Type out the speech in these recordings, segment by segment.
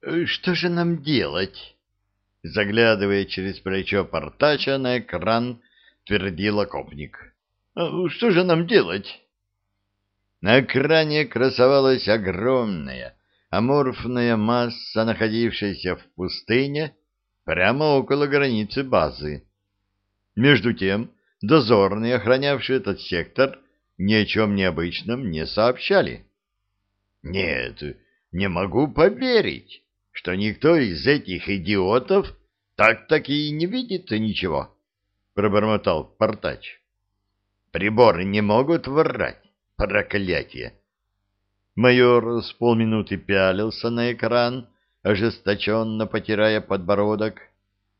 — Что же нам делать? Заглядывая через плечо портача на экран, твердил окопник. «А — Что же нам делать? На экране красовалась огромная, аморфная масса, находившаяся в пустыне, прямо около границы базы. Между тем, дозорные, охранявшие этот сектор, ни о чем необычном не сообщали. Нет, не могу поверить, что никто из этих идиотов так-таки не видит ничего, — пробормотал Портач. Приборы не могут врать, проклятие. Майор с полминуты пялился на экран, ожесточенно потирая подбородок,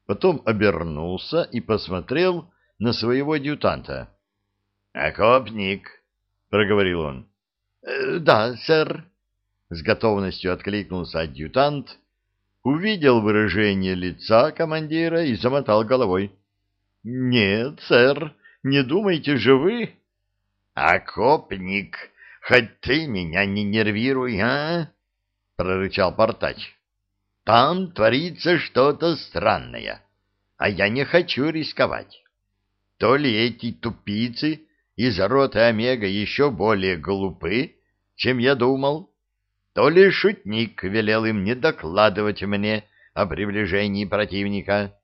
потом обернулся и посмотрел на своего адъютанта. — Окопник, — проговорил он. «Э, — Да, сэр, — с готовностью откликнулся адъютант, увидел выражение лица командира и замотал головой. — Нет, сэр, не думайте же вы... — Окопник, хоть ты меня не нервируй, а? — прорычал Портач. — Там творится что-то странное, а я не хочу рисковать. То ли эти тупицы из роты Омега еще более глупы, чем я думал, то ли шутник велел им не докладывать мне о приближении противника.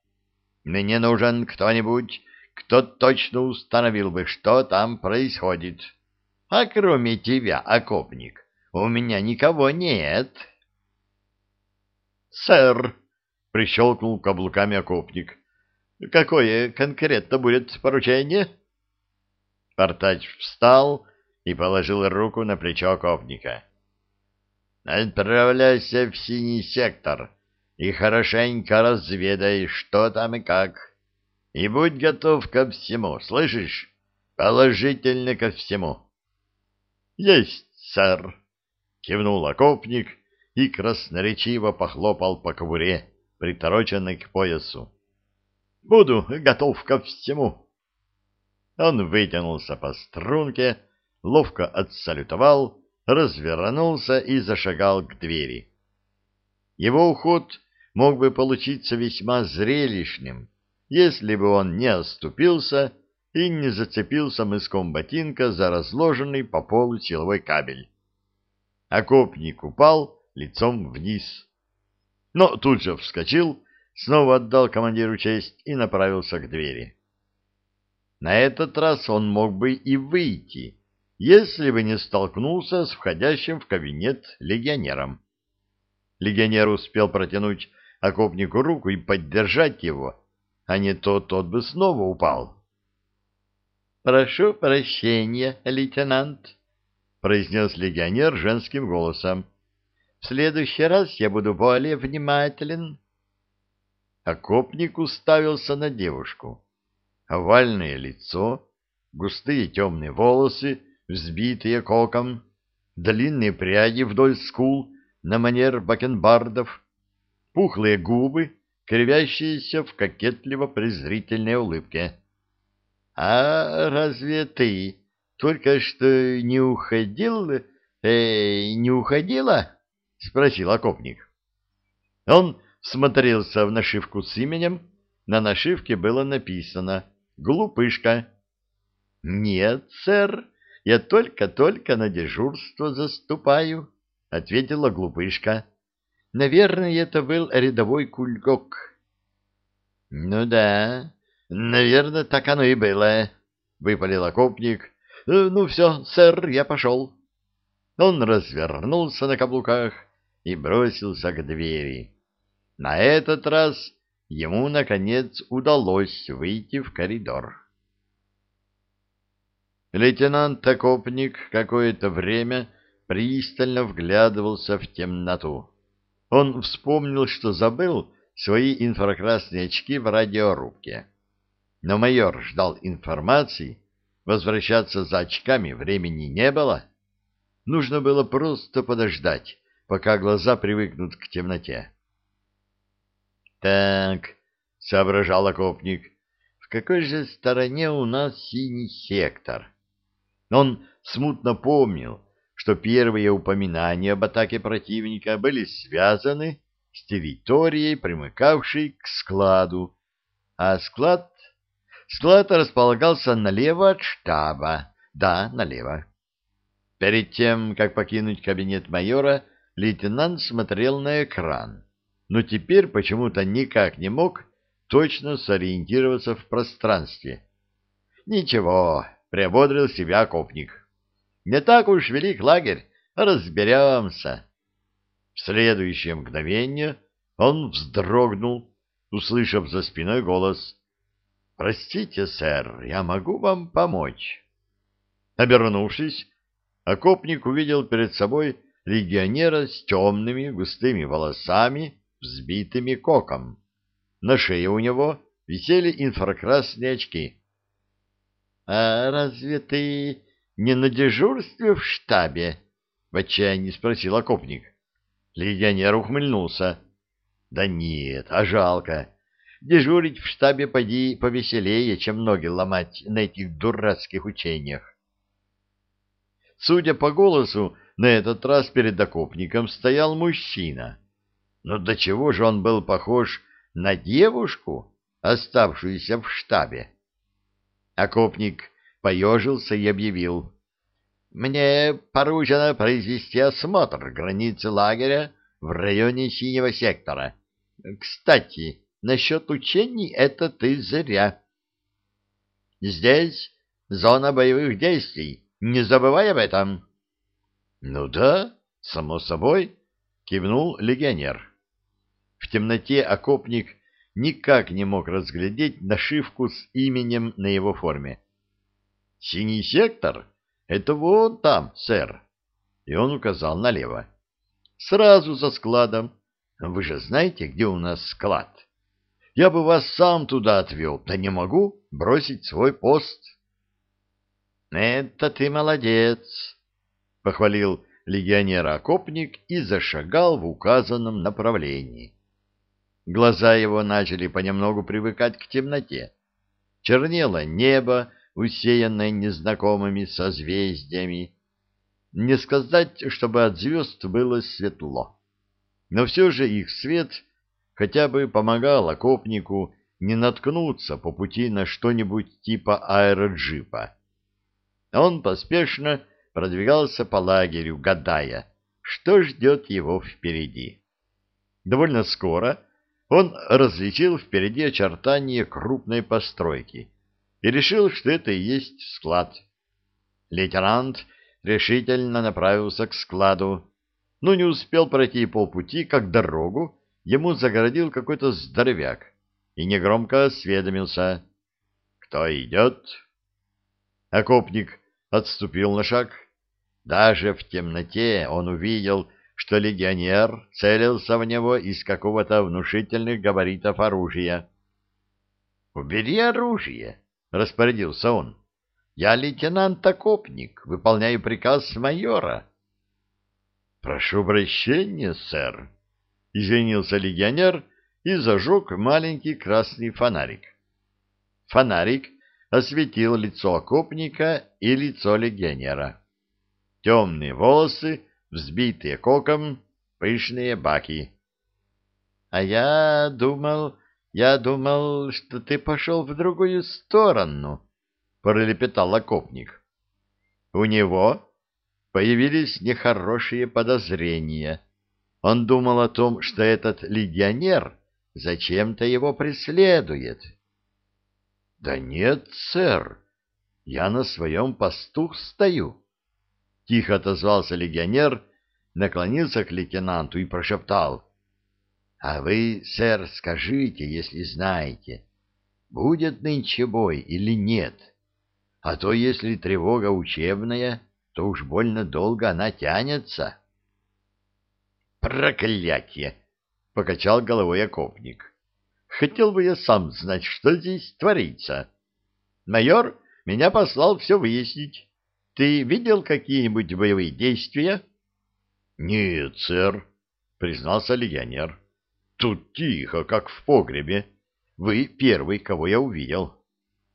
Мне нужен кто-нибудь, кто точно установил бы, что там происходит. А кроме тебя, окопник, у меня никого нет. — Сэр, — прищелкнул каблуками окопник, — какое конкретно будет поручение? — Портач встал и положил руку на плечо окопника. «Отправляйся в синий сектор и хорошенько разведай, что там и как. И будь готов ко всему, слышишь? Положительно ко всему». «Есть, сэр!» — кивнул окопник и красноречиво похлопал по кобуре, притороченной к поясу. «Буду готов ко всему». Он вытянулся по струнке, ловко отсалютовал, развернулся и зашагал к двери. Его уход мог бы получиться весьма зрелищным, если бы он не оступился и не зацепился мыском ботинка за разложенный по полу силовой кабель. Окопник упал лицом вниз. Но тут же вскочил, снова отдал командиру честь и направился к двери. На этот раз он мог бы и выйти, если бы не столкнулся с входящим в кабинет легионером. Легионер успел протянуть окопнику руку и поддержать его, а не то тот бы снова упал. — Прошу прощения, лейтенант, — произнес легионер женским голосом. — В следующий раз я буду более внимателен. Окопник уставился на девушку овальное лицо, густые темные волосы, взбитые коком, длинные пряди вдоль скул на манер бакенбардов, пухлые губы, кривящиеся в кокетливо-презрительной улыбке. — А разве ты только что не уходил, э, не уходила? — спросил окопник. Он смотрелся в нашивку с именем, на нашивке было написано Глупышка. — Нет, сэр, я только-только на дежурство заступаю, — ответила глупышка. — Наверное, это был рядовой кульгок. — Ну да, наверное, так оно и было, — выпалил окопник. — Ну все, сэр, я пошел. Он развернулся на каблуках и бросился к двери. На этот раз ему, наконец, удалось выйти в коридор. Лейтенант Окопник какое-то время пристально вглядывался в темноту. Он вспомнил, что забыл свои инфракрасные очки в радиорубке. Но майор ждал информации, возвращаться за очками времени не было. Нужно было просто подождать, пока глаза привыкнут к темноте. Так, соображал окопник, в какой же стороне у нас синий сектор? Он смутно помнил, что первые упоминания об атаке противника были связаны с территорией, примыкавшей к складу, а склад... Склад располагался налево от штаба, да, налево. Перед тем, как покинуть кабинет майора, лейтенант смотрел на экран, но теперь почему-то никак не мог точно сориентироваться в пространстве. Ничего, приободрил себя копник. Не так уж велик лагерь, разберемся. В следующее мгновение он вздрогнул, услышав за спиной голос. — Простите, сэр, я могу вам помочь? Обернувшись, окопник увидел перед собой легионера с темными густыми волосами, взбитыми коком. На шее у него висели инфракрасные очки. — А разве ты не на дежурстве в штабе? — в отчаянии спросил окопник. Легионер ухмыльнулся. — Да нет, а жалко. Дежурить в штабе поди повеселее, чем ноги ломать на этих дурацких учениях. Судя по голосу, на этот раз перед окопником стоял мужчина. Но до чего же он был похож на девушку, оставшуюся в штабе? Окопник поежился и объявил. «Мне поручено произвести осмотр границы лагеря в районе синего сектора. Кстати, насчет учений это ты зря. Здесь зона боевых действий, не забывай об этом». «Ну да, само собой», — кивнул легионер. В темноте окопник никак не мог разглядеть нашивку с именем на его форме. «Синий сектор? Это вон там, сэр!» И он указал налево. «Сразу за складом. Вы же знаете, где у нас склад? Я бы вас сам туда отвел, да не могу бросить свой пост». «Это ты молодец!» — похвалил легионер-окопник и зашагал в указанном направлении. Глаза его начали понемногу привыкать к темноте. Чернело небо, усеянное незнакомыми созвездиями. Не сказать, чтобы от звезд было светло. Но все же их свет хотя бы помогал окопнику не наткнуться по пути на что-нибудь типа аэроджипа. Он поспешно продвигался по лагерю, гадая, что ждет его впереди. Довольно скоро он различил впереди очертания крупной постройки и решил, что это и есть склад. Лейтенант решительно направился к складу, но не успел пройти полпути, как дорогу ему загородил какой-то здоровяк и негромко осведомился. «Кто идет?» Окопник отступил на шаг. Даже в темноте он увидел, что легионер целился в него из какого-то внушительных габаритов оружия. «Убери оружие!» — распорядился он. «Я лейтенант-окопник, выполняю приказ майора». «Прошу прощения, сэр», — извинился легионер и зажег маленький красный фонарик. Фонарик осветил лицо окопника и лицо легионера. Темные волосы взбитые коком, пышные баки. — А я думал, я думал, что ты пошел в другую сторону, — пролепетал окопник. У него появились нехорошие подозрения. Он думал о том, что этот легионер зачем-то его преследует. — Да нет, сэр, я на своем посту стою. — тихо отозвался легионер, наклонился к лейтенанту и прошептал. — А вы, сэр, скажите, если знаете, будет нынче бой или нет? А то, если тревога учебная, то уж больно долго она тянется. — Проклятие! — покачал головой окопник. — Хотел бы я сам знать, что здесь творится. Майор меня послал все выяснить. Ты видел какие-нибудь боевые действия? — Нет, сэр, — признался легионер. — Тут тихо, как в погребе. Вы первый, кого я увидел.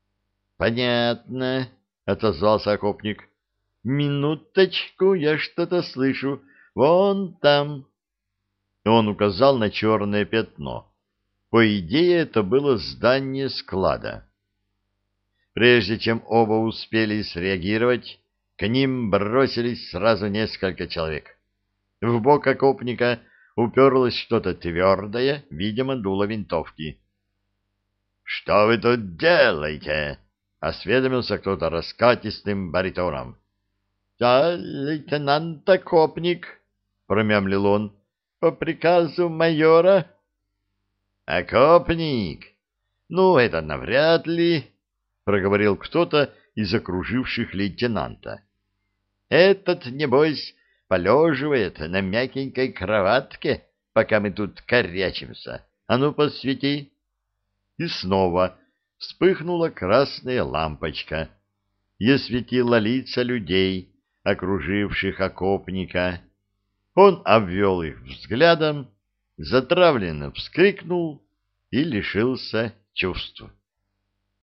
— Понятно, — отозвался окопник. — Минуточку, я что-то слышу. Вон там. Он указал на черное пятно. По идее, это было здание склада. Прежде чем оба успели среагировать, к ним бросились сразу несколько человек. В бок окопника уперлось что-то твердое, видимо, дуло винтовки. — Что вы тут делаете? — осведомился кто-то раскатистым баритоном. — Да, лейтенант окопник, — промямлил он, — по приказу майора. — Окопник? Ну, это навряд ли, — проговорил кто-то из окруживших лейтенанта. — Этот, небось, полеживает на мягенькой кроватке, пока мы тут корячимся. А ну, посвети. И снова вспыхнула красная лампочка и осветила лица людей, окруживших окопника. Он обвел их взглядом, затравленно вскрикнул и лишился чувств.